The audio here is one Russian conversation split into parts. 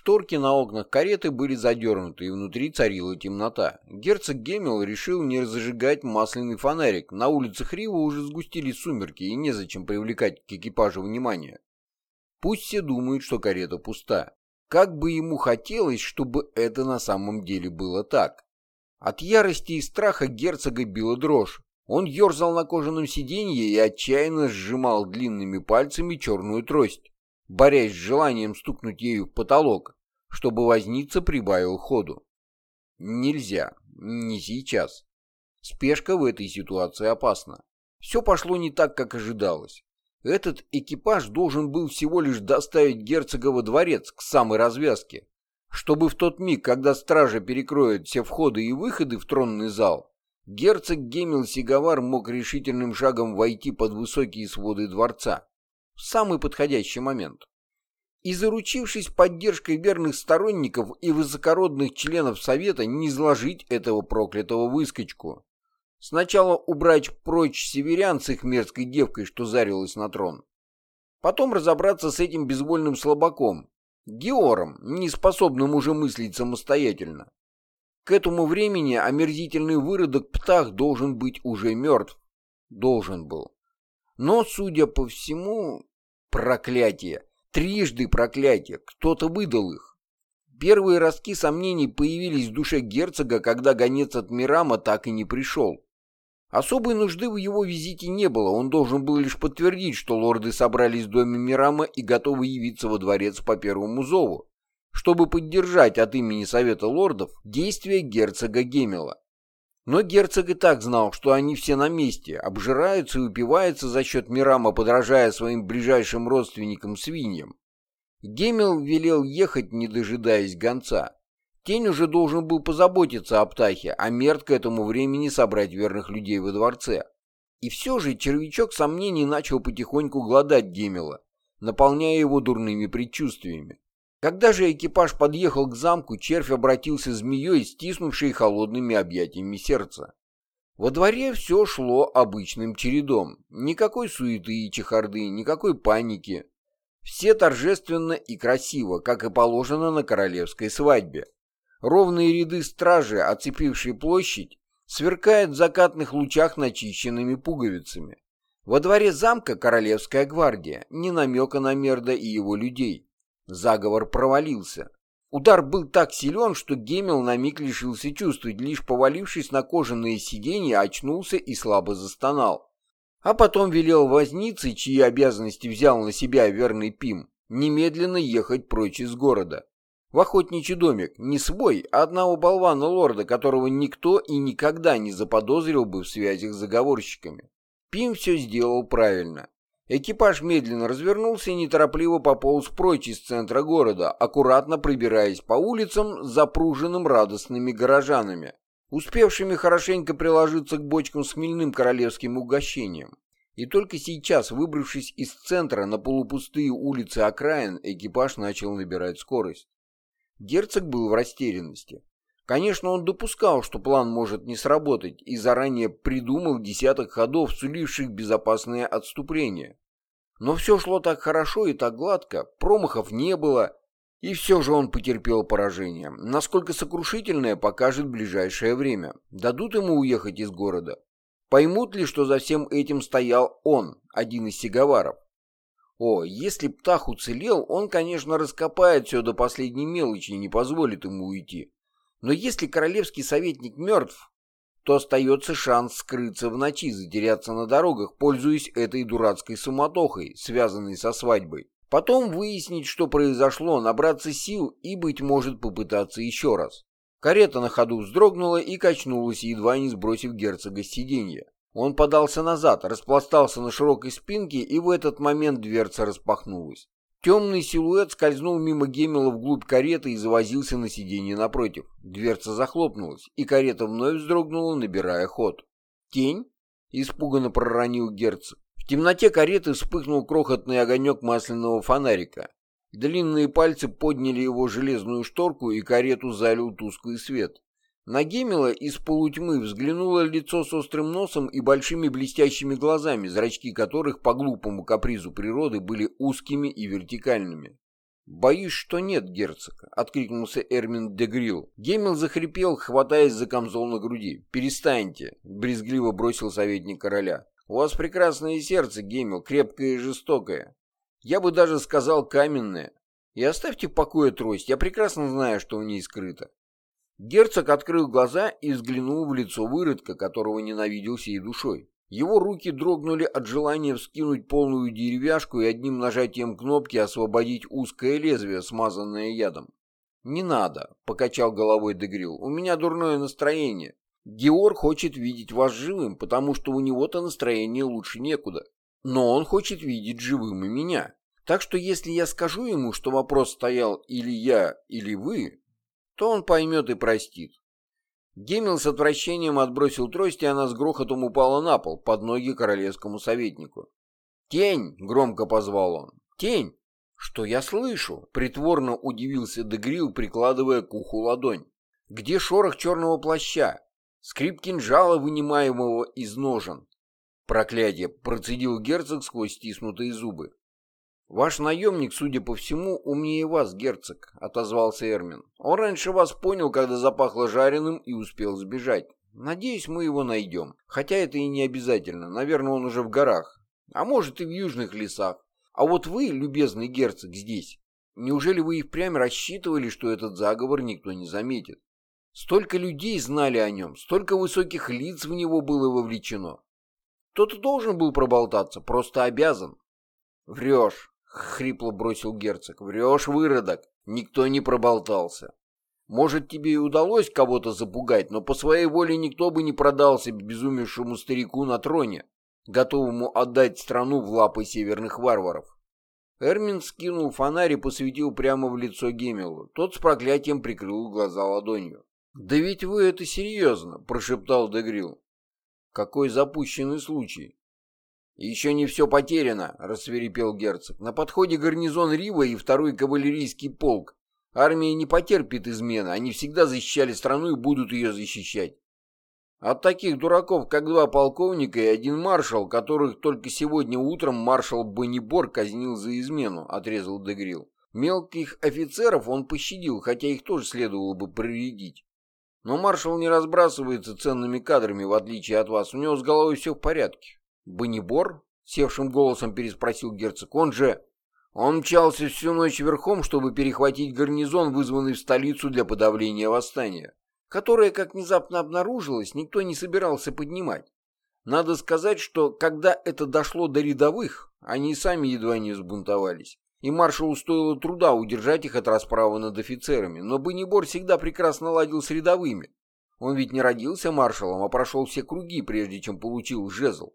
Шторки на окнах кареты были задернуты, и внутри царила темнота. Герцог Геммел решил не зажигать масляный фонарик. На улицах Рива уже сгустились сумерки, и незачем привлекать к экипажу внимание. Пусть все думают, что карета пуста. Как бы ему хотелось, чтобы это на самом деле было так. От ярости и страха герцога била дрожь. Он ерзал на кожаном сиденье и отчаянно сжимал длинными пальцами черную трость борясь с желанием стукнуть ею в потолок, чтобы возница прибавил ходу. Нельзя, не сейчас. Спешка в этой ситуации опасна. Все пошло не так, как ожидалось. Этот экипаж должен был всего лишь доставить герцога во дворец к самой развязке, чтобы в тот миг, когда стража перекроет все входы и выходы в тронный зал, герцог Гемил Сигавар мог решительным шагом войти под высокие своды дворца в самый подходящий момент. И заручившись поддержкой верных сторонников и высокородных членов Совета, не изложить этого проклятого выскочку. Сначала убрать прочь северян с их мерзкой девкой, что зарилась на трон. Потом разобраться с этим безвольным слабаком, Геором, неспособным уже мыслить самостоятельно. К этому времени омерзительный выродок Птах должен быть уже мертв. Должен был. Но, судя по всему, Проклятие! Трижды проклятие! Кто-то выдал их. Первые ростки сомнений появились в душе герцога, когда гонец от Мирама так и не пришел. Особой нужды в его визите не было, он должен был лишь подтвердить, что лорды собрались в доме Мирама и готовы явиться во дворец по первому зову, чтобы поддержать от имени Совета лордов действия герцога Гемела. Но герцог и так знал, что они все на месте, обжираются и упиваются за счет Мирама, подражая своим ближайшим родственникам-свиньям. Гемел велел ехать, не дожидаясь гонца. Тень уже должен был позаботиться о птахе, а Мерт к этому времени собрать верных людей во дворце. И все же червячок сомнений начал потихоньку гладать Гемела, наполняя его дурными предчувствиями. Когда же экипаж подъехал к замку, червь обратился змеей, стиснувшей холодными объятиями сердца. Во дворе все шло обычным чередом. Никакой суеты и чехарды, никакой паники. Все торжественно и красиво, как и положено на королевской свадьбе. Ровные ряды стражи, оцепившие площадь, сверкают в закатных лучах начищенными пуговицами. Во дворе замка королевская гвардия, ни намека на Мерда и его людей. Заговор провалился. Удар был так силен, что Гемел на миг лишился чувств, лишь повалившись на кожаные сиденья, очнулся и слабо застонал. А потом велел вознице, чьи обязанности взял на себя верный Пим, немедленно ехать прочь из города. В охотничий домик, не свой, а одного болвана-лорда, которого никто и никогда не заподозрил бы в связях с заговорщиками. Пим все сделал правильно. Экипаж медленно развернулся и неторопливо пополз прочь из центра города, аккуратно пробираясь по улицам, запруженным радостными горожанами, успевшими хорошенько приложиться к бочкам с хмельным королевским угощением. И только сейчас, выбравшись из центра на полупустые улицы окраин, экипаж начал набирать скорость. Герцог был в растерянности. Конечно, он допускал, что план может не сработать, и заранее придумал десяток ходов, суливших безопасное отступление. Но все шло так хорошо и так гладко, промахов не было, и все же он потерпел поражение. Насколько сокрушительное, покажет ближайшее время. Дадут ему уехать из города? Поймут ли, что за всем этим стоял он, один из сиговаров? О, если Птах уцелел, он, конечно, раскопает все до последней мелочи и не позволит ему уйти. Но если королевский советник мертв, то остается шанс скрыться в ночи, затеряться на дорогах, пользуясь этой дурацкой суматохой, связанной со свадьбой. Потом выяснить, что произошло, набраться сил и, быть может, попытаться еще раз. Карета на ходу вздрогнула и качнулась, едва не сбросив герцога с сиденья. Он подался назад, распластался на широкой спинке, и в этот момент дверца распахнулась. Темный силуэт скользнул мимо Гемела вглубь кареты и завозился на сиденье напротив. Дверца захлопнулась, и карета вновь вздрогнула, набирая ход. «Тень?» — испуганно проронил герцог. В темноте кареты вспыхнул крохотный огонек масляного фонарика. Длинные пальцы подняли его железную шторку, и карету залил тусклый свет. На Гемела из полутьмы взглянуло лицо с острым носом и большими блестящими глазами, зрачки которых по глупому капризу природы были узкими и вертикальными. «Боюсь, что нет, герцог», — откликнулся Эрмин де Грилл. Гемел захрипел, хватаясь за камзол на груди. «Перестаньте», — брезгливо бросил советник короля. «У вас прекрасное сердце, Гемел, крепкое и жестокое. Я бы даже сказал каменное. И оставьте в покое трость, я прекрасно знаю, что в ней скрыто». Герцог открыл глаза и взглянул в лицо выродка, которого ненавидел всей душой. Его руки дрогнули от желания вскинуть полную деревяшку и одним нажатием кнопки освободить узкое лезвие, смазанное ядом. «Не надо», — покачал головой Дегрил, — «у меня дурное настроение. Геор хочет видеть вас живым, потому что у него-то настроение лучше некуда. Но он хочет видеть живым и меня. Так что если я скажу ему, что вопрос стоял или я, или вы, то он поймет и простит. Гемел с отвращением отбросил трость, и она с грохотом упала на пол, под ноги королевскому советнику. «Тень!» — громко позвал он. «Тень!» «Что я слышу?» — притворно удивился Дегрил, прикладывая к уху ладонь. «Где шорох черного плаща? Скрип кинжала, вынимаемого из ножен?» «Проклятие!» — процедил герцог сквозь стиснутые зубы. «Ваш наемник, судя по всему, умнее вас, герцог», — отозвался Эрмин. «Он раньше вас понял, когда запахло жареным и успел сбежать. Надеюсь, мы его найдем. Хотя это и не обязательно. Наверное, он уже в горах. А может, и в южных лесах. А вот вы, любезный герцог, здесь. Неужели вы и впрямь рассчитывали, что этот заговор никто не заметит? Столько людей знали о нем, столько высоких лиц в него было вовлечено. Кто-то должен был проболтаться, просто обязан. Врешь. — хрипло бросил герцог. «Врешь, выродок. Никто не проболтался. Может, тебе и удалось кого-то запугать, но по своей воле никто бы не продался безумевшему старику на троне, готовому отдать страну в лапы северных варваров». Эрмин скинул фонарь и посветил прямо в лицо Гемелу. Тот с проклятием прикрыл глаза ладонью. «Да ведь вы это серьезно», — прошептал Дегрил. «Какой запущенный случай. «Еще не все потеряно», — рассверепел герцог. «На подходе гарнизон Рива и второй кавалерийский полк. Армия не потерпит измены, они всегда защищали страну и будут ее защищать. От таких дураков, как два полковника и один маршал, которых только сегодня утром маршал Боннибор казнил за измену», — отрезал Дегрил. «Мелких офицеров он пощадил, хотя их тоже следовало бы проредить. Но маршал не разбрасывается ценными кадрами, в отличие от вас. У него с головой все в порядке». «Боннибор?» — севшим голосом переспросил герцог. «Он же...» Он мчался всю ночь верхом, чтобы перехватить гарнизон, вызванный в столицу для подавления восстания, которое, как внезапно обнаружилось, никто не собирался поднимать. Надо сказать, что когда это дошло до рядовых, они сами едва не взбунтовались, и маршалу стоило труда удержать их от расправы над офицерами, но Боннибор всегда прекрасно ладил с рядовыми. Он ведь не родился маршалом, а прошел все круги, прежде чем получил жезл.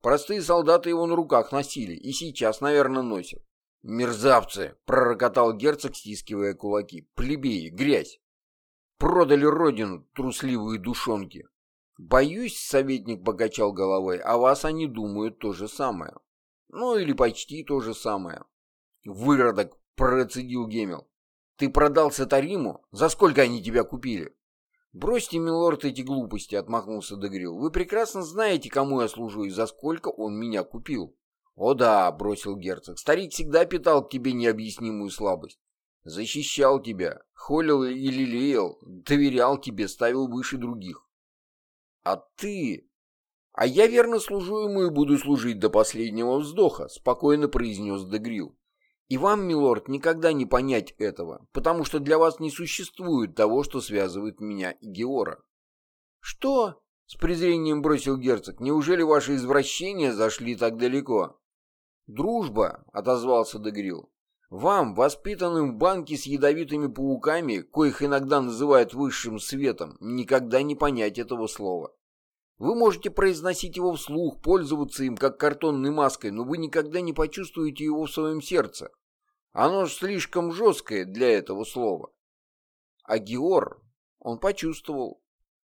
Простые солдаты его на руках носили и сейчас, наверное, носят. «Мерзавцы!» — пророкотал герцог, стискивая кулаки. «Плебеи! Грязь! Продали родину, трусливые душонки!» «Боюсь», — советник покачал головой, — «а вас они думают то же самое». «Ну, или почти то же самое». «Выродок!» — процедил Гемел. «Ты продался Тариму? За сколько они тебя купили?» «Бросьте, милорд, эти глупости», — отмахнулся Дегрил. «Вы прекрасно знаете, кому я служу и за сколько он меня купил». «О да», — бросил герцог, — «старик всегда питал к тебе необъяснимую слабость. Защищал тебя, холил и лелеял, доверял тебе, ставил выше других». «А ты...» «А я верно служу ему и буду служить до последнего вздоха», — спокойно произнес Дегрил. И вам, милорд, никогда не понять этого, потому что для вас не существует того, что связывает меня и Геора. Что? С презрением бросил герцог. Неужели ваши извращения зашли так далеко? Дружба, отозвался Дегрил. Вам, воспитанным в банке с ядовитыми пауками, коих иногда называют высшим светом, никогда не понять этого слова. Вы можете произносить его вслух, пользоваться им как картонной маской, но вы никогда не почувствуете его в своем сердце. Оно ж слишком жесткое для этого слова. А Геор, он почувствовал.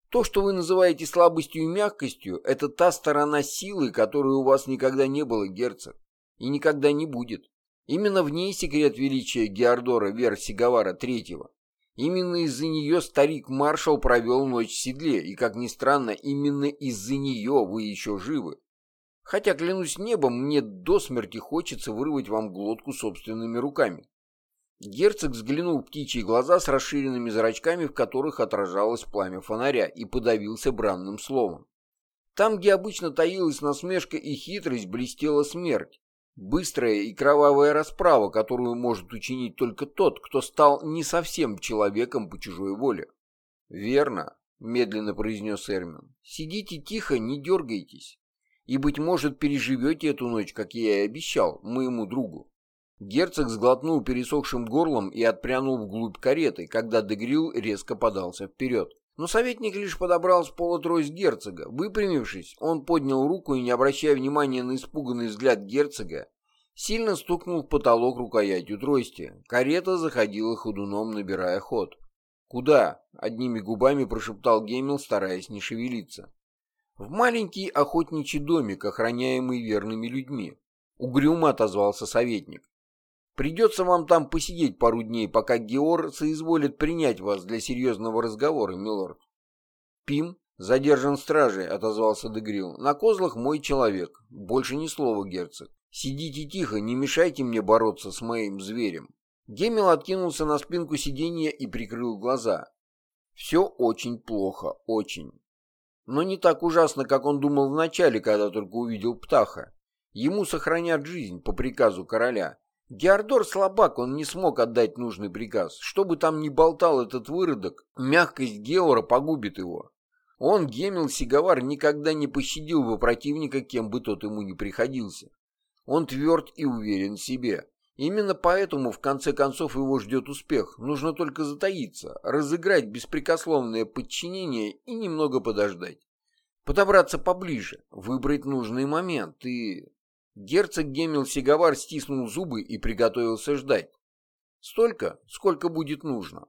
То, что вы называете слабостью и мягкостью, это та сторона силы, которой у вас никогда не было, герцог, и никогда не будет. Именно в ней секрет величия Геордора Версигавара Третьего. Именно из-за нее старик-маршал провел ночь в седле, и, как ни странно, именно из-за нее вы еще живы. Хотя, клянусь небом, мне до смерти хочется вырвать вам глотку собственными руками. Герцог взглянул в птичьи глаза с расширенными зрачками, в которых отражалось пламя фонаря, и подавился бранным словом. Там, где обычно таилась насмешка и хитрость, блестела смерть. Быстрая и кровавая расправа, которую может учинить только тот, кто стал не совсем человеком по чужой воле. «Верно», — медленно произнес Эрмин. «Сидите тихо, не дергайтесь. И, быть может, переживете эту ночь, как я и обещал, моему другу». Герцог сглотнул пересохшим горлом и отпрянул вглубь кареты, когда Дегрил резко подался вперед. Но советник лишь подобрал с пола трость герцога. Выпрямившись, он поднял руку и, не обращая внимания на испуганный взгляд герцога, сильно стукнул в потолок рукоятью трости. Карета заходила ходуном, набирая ход. «Куда?» — одними губами прошептал Гемил, стараясь не шевелиться. «В маленький охотничий домик, охраняемый верными людьми», — угрюмо отозвался советник. Придется вам там посидеть пару дней, пока Геор соизволит принять вас для серьезного разговора, милорд. Пим задержан стражей, отозвался Дегрил. На козлах мой человек. Больше ни слова, герцог. Сидите тихо, не мешайте мне бороться с моим зверем. Гемел откинулся на спинку сиденья и прикрыл глаза. Все очень плохо, очень. Но не так ужасно, как он думал вначале, когда только увидел Птаха. Ему сохранят жизнь по приказу короля. Геордор слабак, он не смог отдать нужный приказ. Что бы там ни болтал этот выродок, мягкость Геора погубит его. Он, Гемил Сигавар, никогда не пощадил бы противника, кем бы тот ему ни приходился. Он тверд и уверен в себе. Именно поэтому, в конце концов, его ждет успех. Нужно только затаиться, разыграть беспрекословное подчинение и немного подождать. Подобраться поближе, выбрать нужный момент и... Герцог Гемел Сигавар стиснул зубы и приготовился ждать. Столько, сколько будет нужно.